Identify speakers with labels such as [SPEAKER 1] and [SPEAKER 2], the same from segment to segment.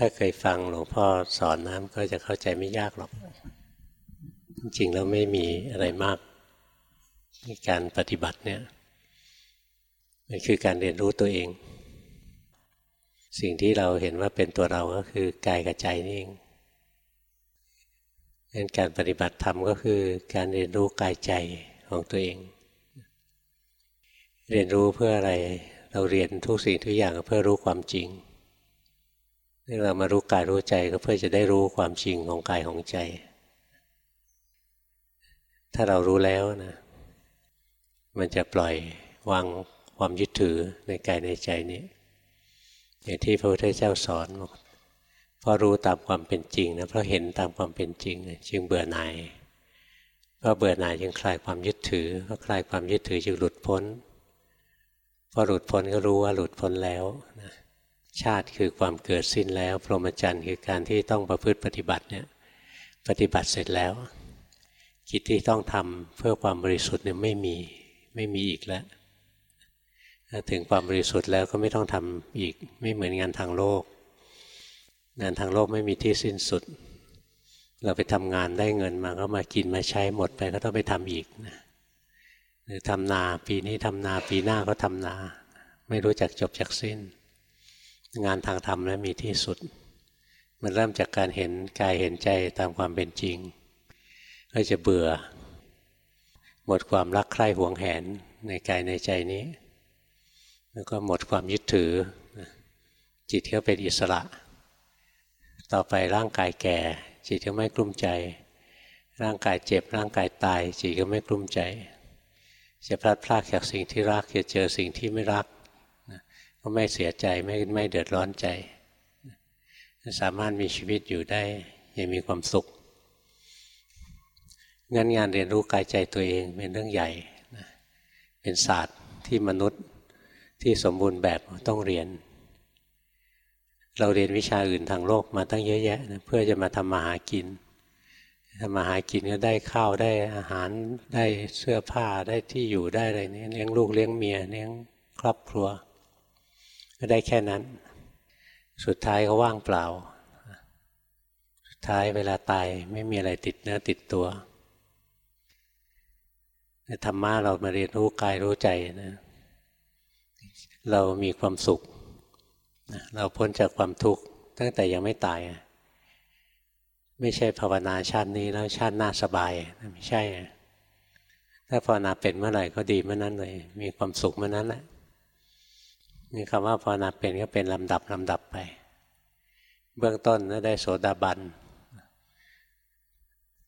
[SPEAKER 1] ถ้าเคยฟังหลวงพ่อสอนนะก็จะเข้าใจไม่ยากหรอก จริงๆแล้วไม่มีอะไรมากในการปฏิบัติเนี่ยมันคือการเรียนรู้ตัวเอง สิ่งที่เราเห็นว่าเป็นตัวเราก็คือกายกับใจนี่เองงั้นการปฏิบัติธรรมก็คือการเรียนรู้กายใจของตัวเอง เรียนรู้เพื่ออะไร เราเรียนทุกสิ่งทุกอย่างเพื่อรู้ความจริง นี่เรามารู้กายรู้ใจก็เพื่อจะได้รู้ความจริงของกายของใจ ถ้าเรารู้แล้วนะ มันจะปล่อยวางความยึดถือในกายในใจนี้ อย่างที่พระพุทธเจ้าสอนบอกพอรู้ตามความเป็นจริงนะเพราะเห็นตามความเป็นจริงจึงเบื่อหน่ายเพราะเบื่อหน่ายจึงคลายความยึดถือเพราะคลายความยึดถือจึงหลุดพ้นพอหลุดพ้นก็รู้ว่าหลุดพ้นแล้วนะ ชาติคือความเกิดสิ้นแล้ว พรหมจรรย์คือการที่ต้องประพฤติปฏิบัติเนี่ยปฏิบัติเสร็จแล้ว กิจที่ต้องทำเพื่อความบริสุทธิ์เนี่ยไม่มีไม่มีอีกแล้วถ้าถึงความบริสุทธิ์แล้วก็ไม่ต้องทำอีกไม่เหมือนงานทางโลก งานทางโลกไม่มีที่สิ้นสุด เราไปทำงานได้เงินมาก็มากินมาใช้หมดไปก็ต้องไปทำอีกนะหรือทำนาปีนี้ทำนาปีหน้าก็ทำนา ไม่รู้จักจบจากสิ้น งานทางธรรมนั้นมีที่สุด มันเริ่มจากการเห็นกายเห็นใจตามความเป็นจริง ก็จะเบื่อ หมดความรักใคร่หวงแหนในกายในใจนี้ แล้วก็หมดความยึดถือ จิตก็เป็นอิสระ ต่อไปร่างกายแก่ จิตก็ไม่กลุ้มใจ ร่างกายเจ็บ ร่างกายตาย จิตก็ไม่กลุ้มใจ จะพลัดพรากจากสิ่งที่รักจะเจอสิ่งที่ไม่รัก ก็ไม่เสียใจไม่ไม่เดือดร้อนใจ สามารถมีชีวิตอยู่ได้ยังมีความสุขงั้นงานเรียนรู้กายใจตัวเองเป็นเรื่องใหญ่เป็นศาสตร์ที่มนุษย์ที่สมบูรณ์แบบต้องเรียน เราเรียนวิชาอื่นทางโลกมาตั้งเยอะแยะนะเพื่อจะมาทำมาหากินทำมาหากินก็ได้ข้าวได้อาหารได้เสื้อผ้าได้ที่อยู่ได้อะไรนี้เลี้ยงลูกเลี้ยงเมียเลี้ยงครอบครัว ก็ได้แค่นั้น สุดท้ายก็ว่างเปล่า สุดท้ายเวลาตายไม่มีอะไรติดเนื้อติดตัวธรรมะเรามาเรียนรู้กายรู้ใจนะเรามีความสุข เราพ้นจากความทุกข์ตั้งแต่ยังไม่ตาย ไม่ใช่ภาวนาชาตินี้แล้วชาติหน้าสบายไม่ใช่ ถ้าภาวนาเป็นเมื่อไหร่ก็ดีเมื่อนั้นเลย มีความสุขเมื่อนั้นแหละ นี่คำว่าภาวนาเป็นก็เป็นลำดับลำดับไป เบื้องต้นได้โสดาบัน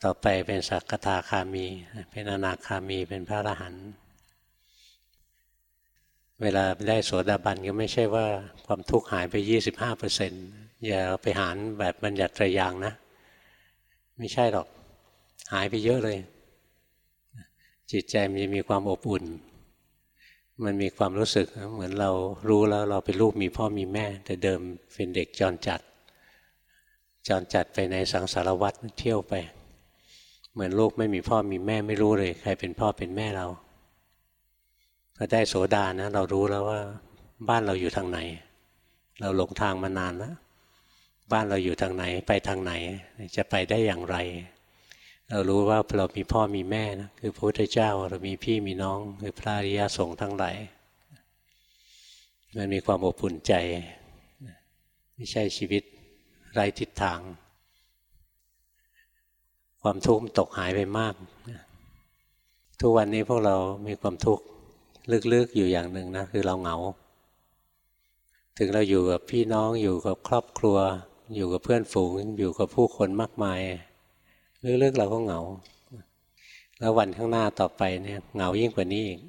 [SPEAKER 1] ต่อไปเป็นสักคาคามี เป็นอนาคามีเป็นพระอรหันต์เวลาได้โสดาบันก็ไม่ใช่ว่าความทุกข์หายไปยี่สิบห้าเปอร์เซ็นต์อย่าไปหารแบบบัญญัติตรยางนะ ไม่ใช่หรอกหายไปเยอะเลย จิตใจมันจะมีความอบอุ่น มันมีความรู้สึกเหมือนเรารู้แล้วเราเป็นลูกมีพ่อมีแม่ แต่เดิมเป็นเด็กจรจัด จรจัดไปในสังสารวัฏเที่ยวไป เหมือนลูกไม่มีพ่อมีแม่ไม่รู้เลย ใครเป็นพ่อเป็นแม่เราพอได้โสดานะ เรารู้แล้วว่าบ้านเราอยู่ทางไหน เราหลงทางมานานแล้วบ้านเราอยู่ทางไหนไปทางไหน จะไปได้อย่างไร เรารู้ว่าเรามีพ่อมีแม่นะคือพระพุทธเจ้าเรามีพี่มีน้อง คือพระอริยสงฆ์ทั้งหลายมันมีความอบอุ่นใจ ไม่ใช่ชีวิตไร้ทิศทาง ความทุกข์ตกหายไปมาก ทุกวันนี้พวกเรามีความทุกข์ลึกๆอยู่อย่างหนึ่งนะคือเราเหงา ถึงเราอยู่กับพี่น้องอยู่กับครอบครัว อยู่กับเพื่อนฝูง อยู่กับผู้คนมากมาย ลึกๆเราก็เหงา แล้ววันข้างหน้าต่อไปเนี่ยเหงายิ่งกว่านี้อีก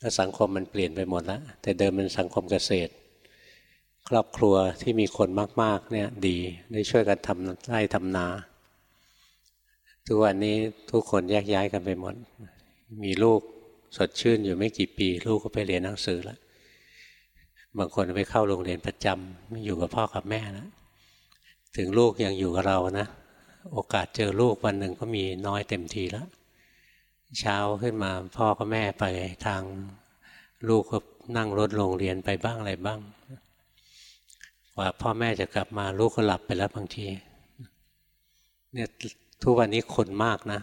[SPEAKER 1] แล้วสังคมมันเปลี่ยนไปหมดแล้วแต่เดิมเป็นสังคมเกษตร ครอบครัวที่มีคนมากๆเนี่ยดีได้ช่วยกันทำไร่ทำนา ทุกวันนี้ทุกคนแยกย้ายกันไปหมด มีลูกสดชื่นอยู่ไม่กี่ปี ลูกก็ไปเรียนหนังสือแล้วบางคนไปเข้าโรงเรียนประจำไม่อยู่กับพ่อกับแม่แล้วถึงลูกยังอยู่กับเรานะ โอกาสเจอลูกวันหนึ่งก็มีน้อยเต็มทีแล้ว เช้าขึ้นมาพ่อกับแม่ไปทางลูกก็นั่งรถโรงเรียนไปบ้างอะไรบ้างพว่าพ่อแม่จะกลับมาลูกก็หลับไปแล้วบางทีเนี่ยทุกวันนี้คนมากนะ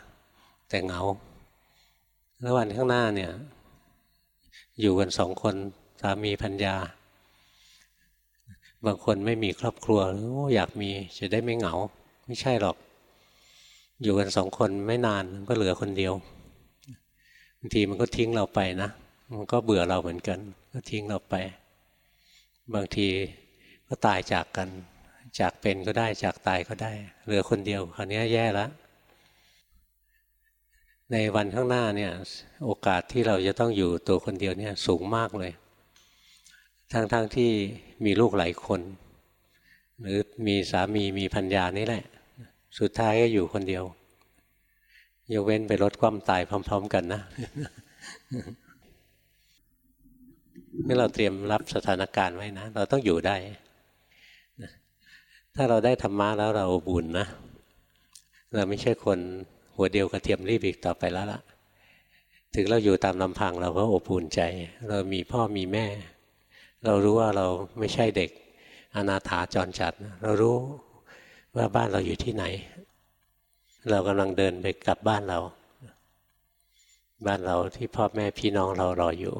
[SPEAKER 1] แต่เหงา แล้ววันข้างหน้าเนี่ย อยู่กันสองคนสามีพัญญา บางคนไม่มีครอบครัวอยากมีจะได้ไม่เหงา ไม่ใช่หรอก อยู่กันสองคนไม่นานก็เหลือคนเดียวบางทีมันก็ทิ้งเราไปนะมันก็เบื่อเราเหมือนกัน ก็ทิ้งเราไป บางทีก็ตายจากกัน จากเป็นก็ได้จากตายก็ได้ เหลือคนเดียวคราวนี้แย่แล้วในวันข้างหน้าเนี่ยโอกาสที่เราจะต้องอยู่ตัวคนเดียวเนี่ยสูงมากเลย ทั้งๆทที่มีลูกหลายคน หรือมีสามีมีพัญญานี่แหละ สุดท้ายก็อยู่คนเดียวยกเว้นไปลดความตายพร้อม ๆ กันนะนี่เราเตรียมรับสถานการณ์ไว้นะ เราต้องอยู่ได้ ถ้าเราได้ธรรมะแล้วเราบุญนะ เราไม่ใช่คนหัวเดียวกระเทียมรีบอีกต่อไปแล้วล่ะ ถึงเราอยู่ตามลำพังเราก็อบอุ่นใจ เรามีพ่อมีแม่ เรารู้ว่าเราไม่ใช่เด็กอนาถาจรจัด เรารู้ ว่าบ้านเราอยู่ที่ไหน เรากำลังเดินไปกลับบ้านเรา บ้านเราที่พ่อแม่พี่น้องเรารออยู่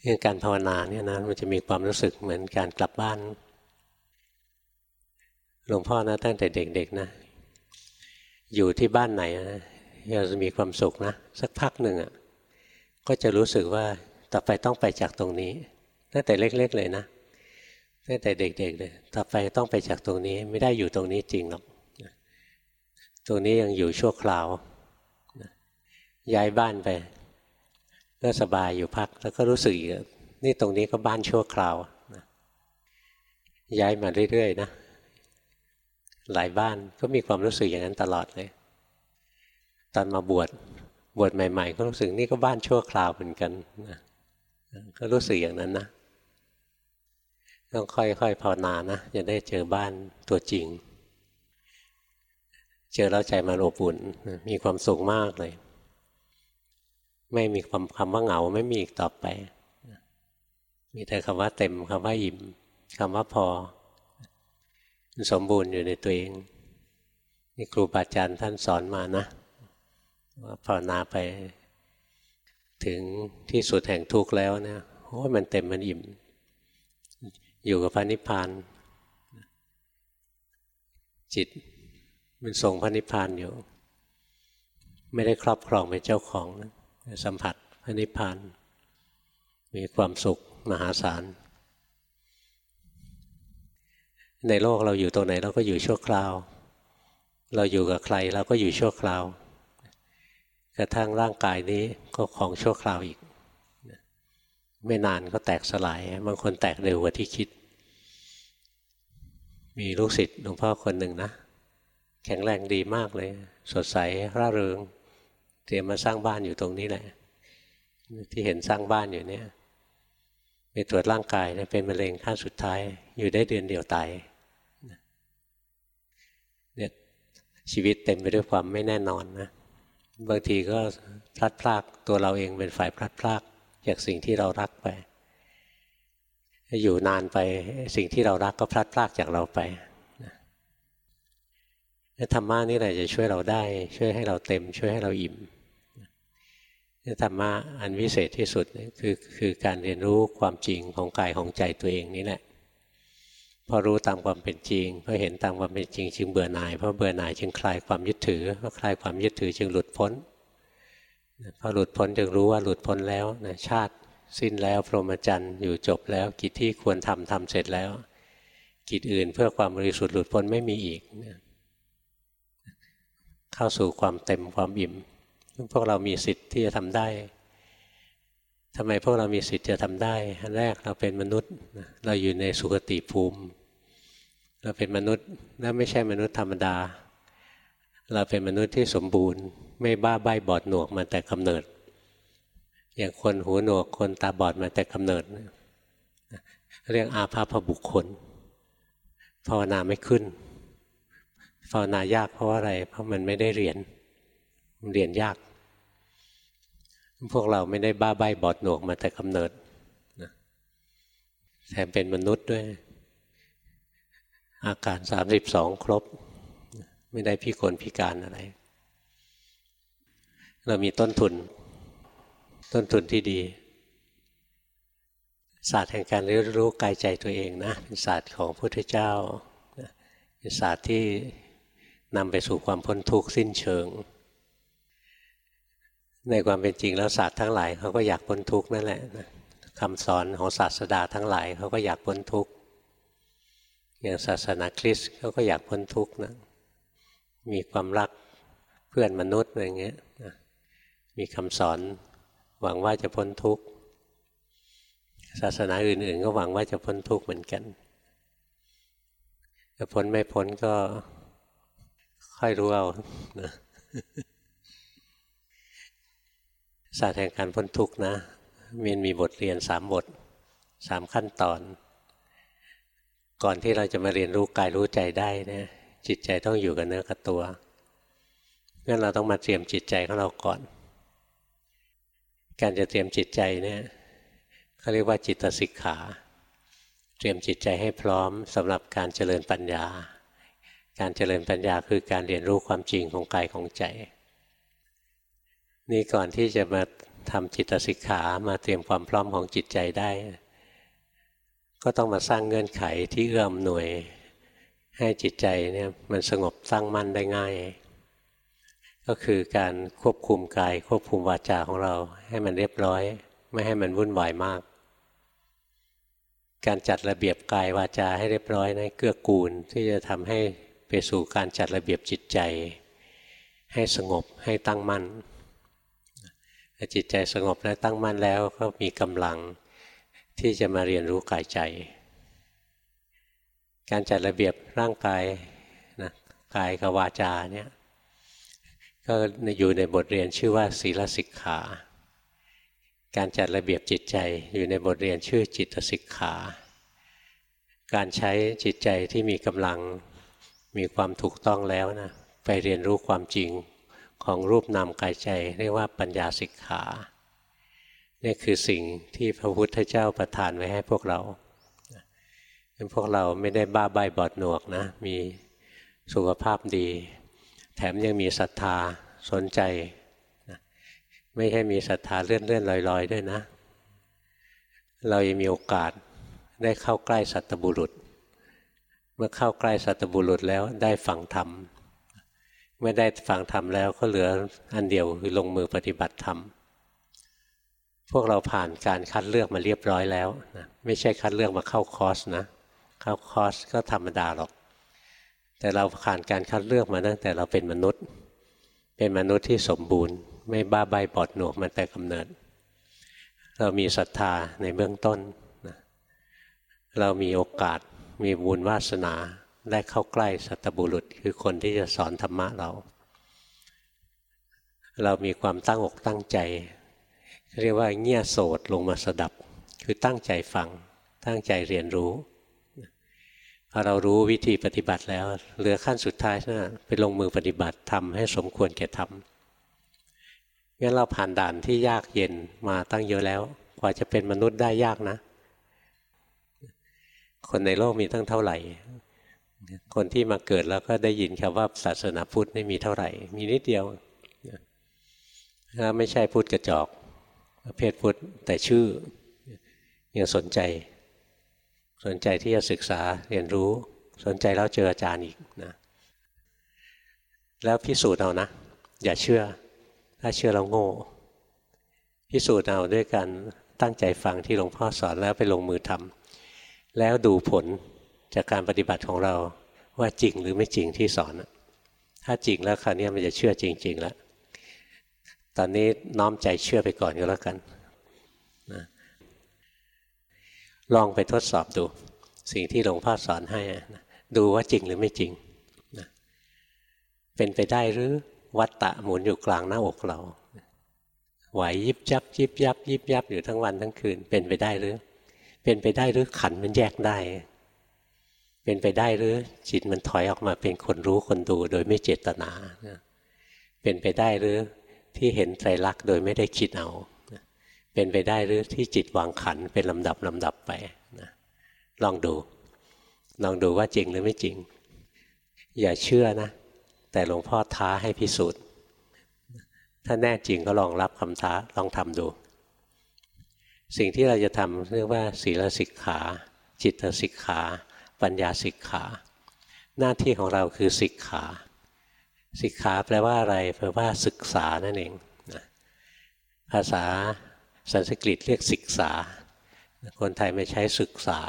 [SPEAKER 1] เรื่องการภาวนาเนี่ยนะมันจะมีความรู้สึกเหมือนการกลับบ้านหลวงพ่อนะตั้งแต่เด็กๆนะ อยู่ที่บ้านไหนนะเราจะมีความสุขนะสักพักหนึ่งอะก็จะรู้สึกว่าต่อไปต้องไปจากตรงนี้ตั้งแต่เล็ก ๆ เลยนะ ตั้งแต่เด็กๆเลยต่อไปต้องไปจากตรงนี้ไม่ได้อยู่ตรงนี้จริงหรอกตรงนี้ยังอยู่ชั่วคราวย้ายบ้านไป ก็สบายอยู่พักแล้วก็รู้สึกนี่ตรงนี้ก็บ้านชั่วคราวย้ายมาเรื่อยๆนะหลายบ้านก็มีความรู้สึกอย่างนั้นตลอดเลย ตอนมาบวชบวชใหม่ ๆ ก็รู้สึกนี่ก็บ้านชั่วคราวเหมือนกันนะก็รู้สึกอย่างนั้นนะ ต้องค่อยๆภาวนานะจะได้เจอบ้านตัวจริง เจอแล้วใจมันอบอุ่นมีความสุขมากเลย ไม่มีความคำว่าเหงาไม่มีอีกต่อไป มีแต่คำว่าเต็มคำว่าอิ่มคำว่าพอ สมบูรณ์อยู่ในตัวเองนี่ครูบาอาจารย์ท่านสอนมานะว่าภาวนาไป ถึงที่สุดแห่งทุกข์แล้วเนี่ยโอ้ยมันเต็มมันอิ่ม อยู่กับพระนิพพานจิตมันทรงพระนิพพานอยู่ ไม่ได้ครอบครองเป็นเจ้าของสัมผัสพระนิพพานมีความสุขมหาศาล ในโลกเราอยู่ตรงไหนเราก็อยู่ชั่วคราว เราอยู่กับใครเราก็อยู่ชั่วคราว กระทั่งร่างกายนี้ก็ของชั่วคราวอีก ไม่นานก็แตกสลาย บางคนแตกเร็วกว่าที่คิด มีลูกศิษย์หลวงพ่อคนหนึ่งนะ แข็งแรงดีมากเลย สดใสร่าเริง เตรียมมาสร้างบ้านอยู่ตรงนี้แหละ ที่เห็นสร้างบ้านอยู่เนี่ยไปตรวจร่างกายเป็นมะเร็งขั้นสุดท้าย อยู่ได้เดือนเดียวตายเนี่ยชีวิตเต็มไปด้วยความไม่แน่นอนนะบางทีก็พลัดพรากตัวเราเองเป็นฝ่ายพลัดพราก จากสิ่งที่เรารักไป อยู่นานไปสิ่งที่เรารักก็พลัดพรากจากเราไปธรรมะนี่แหละจะช่วยเราได้ ช่วยให้เราเต็ม ช่วยให้เราอิ่มธรรมะอันวิเศษที่สุดคือคือการเรียนรู้ความจริงของกายของใจตัวเองนี่แหละพอรู้ตามความเป็นจริงพอเห็นตามความเป็นจริง จึงเบื่อหน่ายพราะเบื่อหน่ายจึงคลายความยึดถือพอคลายความยึดถือจึงหลุดพ้น พอหลุดพ้นจึงรู้ว่าหลุดพ้นแล้วนะชาติสิ้นแล้วพรหมจรรย์อยู่จบแล้วกิจที่ควรทำทำเสร็จแล้ว กิจอื่นเพื่อความบริสุทธิ์หลุดพ้นไม่มีอีกเข้าสู่ความเต็มความอิ่มพวกเรามีสิทธิ์ที่จะทำได้ทำไมพวกเรามีสิทธิ์จะทำได้อันแรกเราเป็นมนุษย์ เราอยู่ในสุคติภูมิ เราเป็นมนุษย์และไม่ใช่มนุษย์ธรรมดา เราเป็นมนุษย์ที่สมบูรณ์ ไม่บ้าใบบอดหนวกมาแต่กำเนิด อย่างคนหูหนวกคนตาบอดมาแต่กำเนิด เรียกอาภาพบุคคลภาวนาไม่ขึ้นภาวนายากเพราะอะไร เพราะมันไม่ได้เรียนเรียนยาก พวกเราไม่ได้บ้าใบบอดหนวกมาแต่กำเนิดแถมเป็นมนุษย์ด้วย อาการสามสิบสองครบ ไม่ได้พิกลพิการอะไร เรามีต้นทุน ต้นทุนที่ดี ศาสตร์แห่งการเรียนรู้กายใจตัวเองนะเป็นศาสตร์ของพระพุทธเจ้าเป็นศาสตร์ที่นำไปสู่ความพ้นทุกข์สิ้นเชิง ในความเป็นจริงแล้วศาสตร์ทั้งหลายเขาก็อยากพ้นทุกข์นั่นแหละคำสอนของศาสดาทั้งหลายเขาก็อยากพ้นทุกข์อย่างศาสนาคริสต์เขาก็อยากพ้นทุกข์นะมีความรักเพื่อนมนุษย์อะไรเงี้ย มีคำสอนหวังว่าจะพ้นทุกข์ศาสนาอื่น ๆ ก็หวังว่าจะพ้นทุกข์เหมือนกันจะพ้นไม่พ้นก็ค่อยรู้เอานะศาสตร์แห่งการพ้นทุกข์นะมันมีบทเรียนสามบทสามขั้นตอน ก่อนที่เราจะมาเรียนรู้กายรู้ใจได้เนี่ยจิตใจต้องอยู่กับเนื้อกับตัวงั้นเราต้องมาเตรียมจิตใจของเราก่อน การจะเตรียมจิตใจเนี่ยเขาเรียกว่าจิตสิกขา เตรียมจิตใจให้พร้อมสำหรับการเจริญปัญญา การเจริญปัญญาคือการเรียนรู้ความจริงของกายของใจ นี่ก่อนที่จะมาทำจิตสิกขามาเตรียมความพร้อมของจิตใจได้ ก็ต้องมาสร้างเงื่อนไขที่เอื้อมหน่วย ให้จิตใจเนี่ยมันสงบตั้งมั่นได้ง่าย ก็คือการควบคุมกายควบคุมวาจาของเราให้มันเรียบร้อย ไม่ให้มันวุ่นวายมาก การจัดระเบียบกายวาจาให้เรียบร้อยนะเกื้อกูลที่จะทำให้ไปสู่การจัดระเบียบจิตใจ ให้สงบให้ตั้งมั่นจิตใจสงบและตั้งมั่นแล้วก็มีกำลังที่จะมาเรียนรู้กายใจ การจัดระเบียบร่างกายนะกายกับวาจาเนี่ย ก็อยู่ในบทเรียนชื่อว่าศีลสิกขา การจัดระเบียบจิตใจอยู่ในบทเรียนชื่อจิตสิกขา การใช้จิตใจที่มีกำลังมีความถูกต้องแล้วนะไปเรียนรู้ความจริงของรูปนามกายใจเรียกว่าปัญญาสิกขานี่คือสิ่งที่พระพุทธเจ้าประทานไว้ให้พวกเราพวกเราไม่ได้บ้าใบบอดหนวกนะมีสุขภาพดี แถมยังมีศรัทธาสนใจนะไม่ใช่มีศรัทธาเลื่อนเลื่อนลอยลอยด้วยนะ เรายังมีโอกาสได้เข้าใกล้สัตบุรุษ เมื่อเข้าใกล้สัตบุรุษแล้วได้ฟังธรรมเมื่อได้ฟังธรรมแล้วก็เหลืออันเดียวคือลงมือปฏิบัติธรรมพวกเราผ่านการคัดเลือกมาเรียบร้อยแล้วนะไม่ใช่คัดเลือกมาเข้าคอร์สนะ เข้าคอร์สก็ธรรมดาหรอก แต่เราผ่านการคัดเลือกมาตั้งแต่เราเป็นมนุษย์ เป็นมนุษย์ที่สมบูรณ์ ไม่บ้าใบปอดหนวกมันแต่กำเนิด เรามีศรัทธาในเบื้องต้นนะเรามีโอกาสมีบุญวาสนาได้เข้าใกล้สัตบุรุษ คือคนที่จะสอนธรรมะเรา เรามีความตั้งอกตั้งใจ เรียกว่าเงี่ยโสดลงมาสดับ คือตั้งใจฟัง ตั้งใจเรียนรู้ พอเรารู้วิธีปฏิบัติแล้ว เหลือขั้นสุดท้ายนะไปลงมือปฏิบัติทำให้สมควรแก่ทำงั้นเราผ่านด่านที่ยากเย็นมาตั้งเยอะแล้วกว่าจะเป็นมนุษย์ได้ยากนะ คนในโลกมีตั้งเท่าไหร่ คนที่มาเกิดแล้วก็ได้ยินคำว่าศาสนาพุทธไม่มีเท่าไหร่ มีนิดเดียวถ้าไม่ใช่พุทธกระจอกประเภทพุทธแต่ชื่อยังสนใจ สนใจที่จะศึกษาเรียนรู้ สนใจแล้วเจออาจารย์อีกนะแล้วพิสูจน์เอานะ อย่าเชื่อ ถ้าเชื่อเราโง่ พิสูจน์เอาด้วยการตั้งใจฟังที่หลวงพ่อสอนแล้วไปลงมือทำแล้วดูผลจากการปฏิบัติของเราว่าจริงหรือไม่จริงที่สอนถ้าจริงแล้วคราวนี้มันจะเชื่อจริง ๆ แล้ว ตอนนี้น้อมใจเชื่อไปก่อนก็แล้วกันนะ ลองไปทดสอบดู สิ่งที่หลวงพ่อสอนให้ดูว่าจริงหรือไม่จริงนะเป็นไปได้หรือวัตตะหมุนอยู่กลางหน้าอกเราไหวยิบยับยิบยับยิบยับอยู่ทั้งวันทั้งคืน เป็นไปได้หรือ เป็นไปได้หรือขันมันแยกได้ เป็นไปได้หรือจิตมันถอยออกมาเป็นคนรู้คนดูโดยไม่เจตนาเป็นไปได้หรือที่เห็นไตรลักษณ์โดยไม่ได้คิดเอา เป็นไปได้หรือที่จิตวางขันเป็นลำดับลำดับไปนะลองดู ลองดูว่าจริงหรือไม่จริง อย่าเชื่อนะ แต่หลวงพ่อท้าให้พิสูจน์ ถ้าแน่จริงก็ลองรับคำท้าลองทำดู สิ่งที่เราจะทำเรียกว่าศีลสิกขา จิตสิกขา ปัญญาสิกขา หน้าที่ของเราคือสิกขาสิกขาแปลว่าอะไรแปลว่าศึกษานั่นเองภาษา สันสกฤตเรียกศึกษา คนไทยไม่ใช้ศึกษา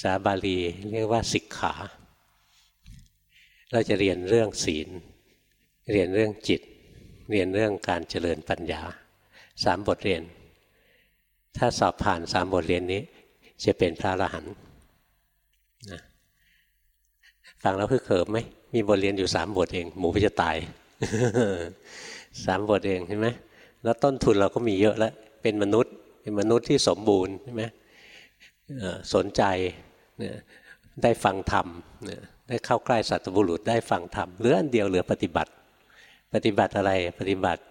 [SPEAKER 1] ภาบาลีเรียกว่าสิกขา เราจะเรียนเรื่องศีล เรียนเรื่องจิต เรียนเรื่องการเจริญปัญญาสามบทเรียน ถ้าสอบผ่านสามบทเรียนนี้ จะเป็นพระอรหันต์ฟังแล้วคือเขิมไหมมีบทเรียนอยู่สามบทเอง หมูก็จะตายสามบทเองเห็นไหม แล้วต้นทุนเราก็มีเยอะแล้ว เป็นมนุษย์ เป็นมนุษย์ที่สมบูรณ์ใช่ไหมสนใจได้ฟังธรรมได้เข้าใกล้สัตบุรุษได้ฟังธรรมเหลืออันเดียวเหลือปฏิบัติ ปฏิบัติอะไรปฏิบัติ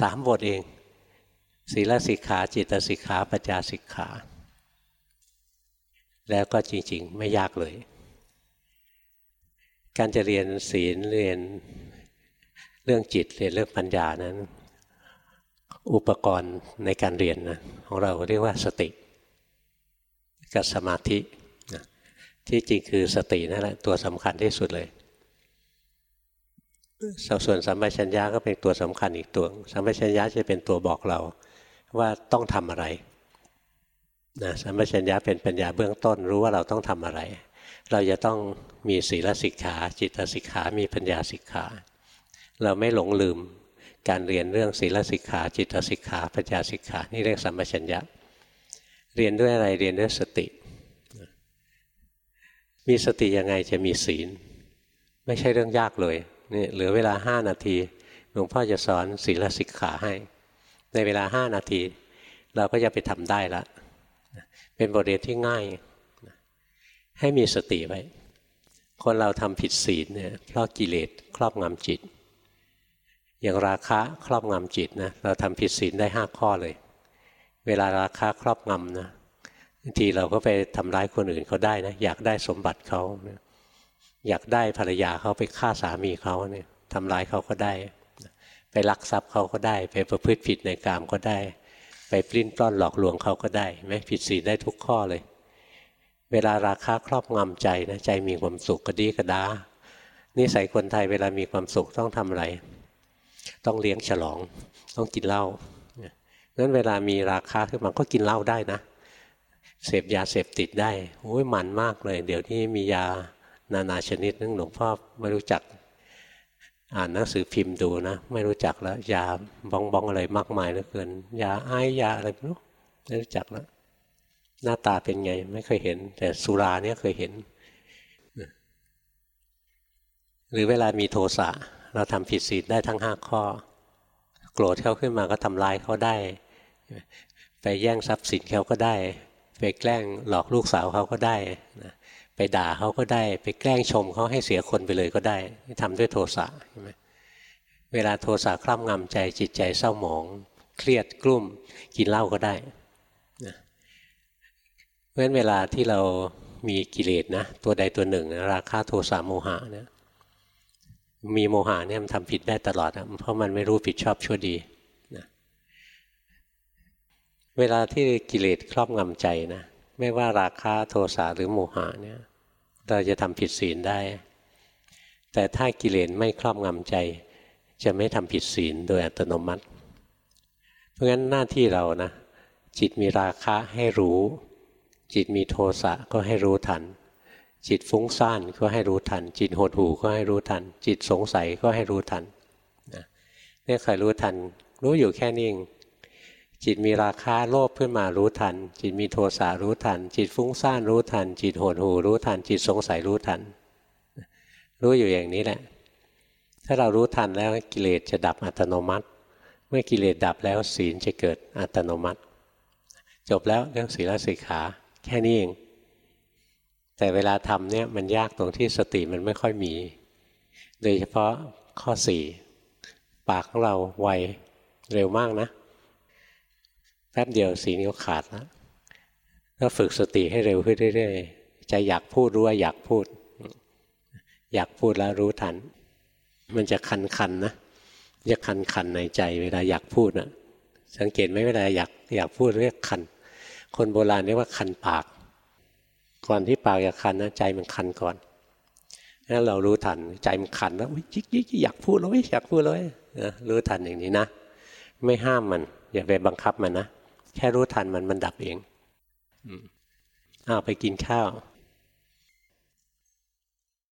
[SPEAKER 1] สามบทเอง ศีลสิกขา จิตสิกขาปัญญาสิกขา แล้วก็จริงๆ ไม่ยากเลย การจะเรียนศีลเรียนเรื่องจิตเรียนเรื่องปัญญานั้น อุปกรณ์ในการเรียนนะของเราเรียกว่าสติกับสมาธิที่จริงคือสตินั่นแหละตัวสำคัญที่สุดเลยส่วนสัมปชัญญะก็เป็นตัวสำคัญอีกตัวสัมปชัญญะจะเป็นตัวบอกเราว่าต้องทำอะไรนะสัมปชัญญะเป็นปัญญาเบื้องต้นรู้ว่าเราต้องทำอะไร เราจะต้องมีศีลสิกขา จิตสิกขามีปัญญาสิกขา เราไม่หลงลืม การเรียนเรื่องศีลสิกขา จิตสิกขาปัญญาสิกขานี่เรียกสัมปชัญญะ เรียนด้วยอะไรเรียนด้วยสติ มีสติยังไงจะมีศีล ไม่ใช่เรื่องยากเลยนี่เหลือเวลาห้านาทีหลวงพ่อจะสอนศีลสิกขาให้ ในเวลาห้านาที เราก็จะไปทำได้ละ เป็นบทเรียนที่ง่าย ให้มีสติไว้ คนเราทำผิดศีลเนี่ยเพราะกิเลสครอบงำจิต อย่างราคะครอบงำจิตนะเราทำผิดศีลได้ห้าข้อเลย เวลาราคะครอบงำนะบางทีเราก็ไปทำร้ายคนอื่นเขาได้นะอยากได้สมบัติเขาอยากได้ภรรยาเขาไปฆ่าสามีเขาเนี่ยทำร้ายเขาก็ได้ ไปลักทรัพย์เขาก็ได้ ไปประพฤติผิดในกามก็ได้ ไปปลิ้นปล้อนหลอกลวงเขาก็ได้ไหมผิดศีลได้ทุกข้อเลย เวลาราคาครอบงำใจนะใจมีความสุขกระดีกระดานิสัยคนไทยเวลามีความสุขต้องทำอะไร ต้องเลี้ยงฉลอง ต้องกินเหล้านั้นเวลามีราคาขึ้นมาก็กินเหล้าได้นะ เสพยาเสพติดได้โอ้ยมันมากเลย เดี๋ยวนี้มียานานาชนิดนึงหลวงพ่อไม่รู้จักอ่านหนังสือพิมพ์ดูนะ ไม่รู้จักแล้ว ยาบ้องบ้องอะไรมากมายเหลือเกิน ยาไอยาอะไรไม่รู้ไม่รู้จักแล้วหน้าตาเป็นไง ไม่เคยเห็น แต่สุราเนี่ยเคยเห็น หรือเวลามีโทสะ เราทำผิดศีลได้ทั้งห้าข้อ โกรธเขาขึ้นมาก็ทำลายเขาได้ ไปแย่งทรัพย์สินเขาก็ได้ ไปแกล้งหลอกลูกสาวเขาก็ได้ไปด่าเขาก็ได้ ไปแกล้งชมเขาให้เสียคนไปเลยก็ได้ทำด้วยโทสะใช่ไหมเวลาโทสะคร่ำงำใจจิตใจเศร้าหมอง เครียดกลุ้มกินเหล้าก็ได้เพราะฉะนั้นเวลาที่เรามีกิเลสนะตัวใดตัวหนึ่งนะราคะโทสะโมหะเนี่ย มีโมหะเนี่ยมันทำผิดได้ตลอดนะเพราะมันไม่รู้ผิดชอบชั่วดีนะเวลาที่กิเลสครอบงำใจนะไม่ว่าราคะโทสะหรือโมหะเนี่ย เราจะทำผิดศีลได้ แต่ถ้ากิเลสไม่ครอบงำใจ จะไม่ทำผิดศีลโดยอัตโนมัติ เพราะฉะนั้นหน้าที่เรานะจิตมีราคะให้รู้ จิตมีโทสะก็ให้รู้ทัน จิตฟุ้งซ่านก็ให้รู้ทัน จิตหดหู่ก็ให้รู้ทัน จิตสงสัยก็ให้รู้ทันเนี่ยใครรู้ทัน รู้อยู่แค่นี้เองจิตมีราคาโลภขึ้นมารู้ทัน จิตมีโทสะรู้ทัน จิตฟุ้งซ่านรู้ทัน จิตหดหู่รู้ทัน จิตสงสัยรู้ทัน รู้อยู่อย่างนี้แหละ ถ้าเรารู้ทันแล้วกิเลสจะดับอัตโนมัติ เมื่อกิเลสดับแล้วศีลจะเกิดอัตโนมัติ จบแล้วเรื่องศีลสิกขาแค่นี้เอง แต่เวลาทำเนี่ยมันยากตรงที่สติมันไม่ค่อยมี โดยเฉพาะข้อสี่ปากของเราไวเร็วมากนะแป๊บเดียวสีนิ้วขาดแล้วถ้ก็ฝึกสติให้เร็วขึ้นเรื่อยๆใจอยากพูดรู้ว่าอยากพูด อยากพูดแล้วรู้ทัน มันจะคันคันนะจะคันคันในใจ เวลาอยากพูดนะสังเกตไหมเวลาอยากอยากพูดเรียกคัน คนโบราณเรียกว่าคันปาก ก่อนที่ปากจะคันนะใจมันคันก่อนถ้นเรารู้ทันใจมันคันแล้วจิกจิกอยากพูดแล้วอยากพูดเลยนะรู้ทันอย่างนี้นะ ไม่ห้ามมัน อย่าไปบังคับมันนะ แค่รู้ทันมันมันดับเองอ้าวไปกินข้าว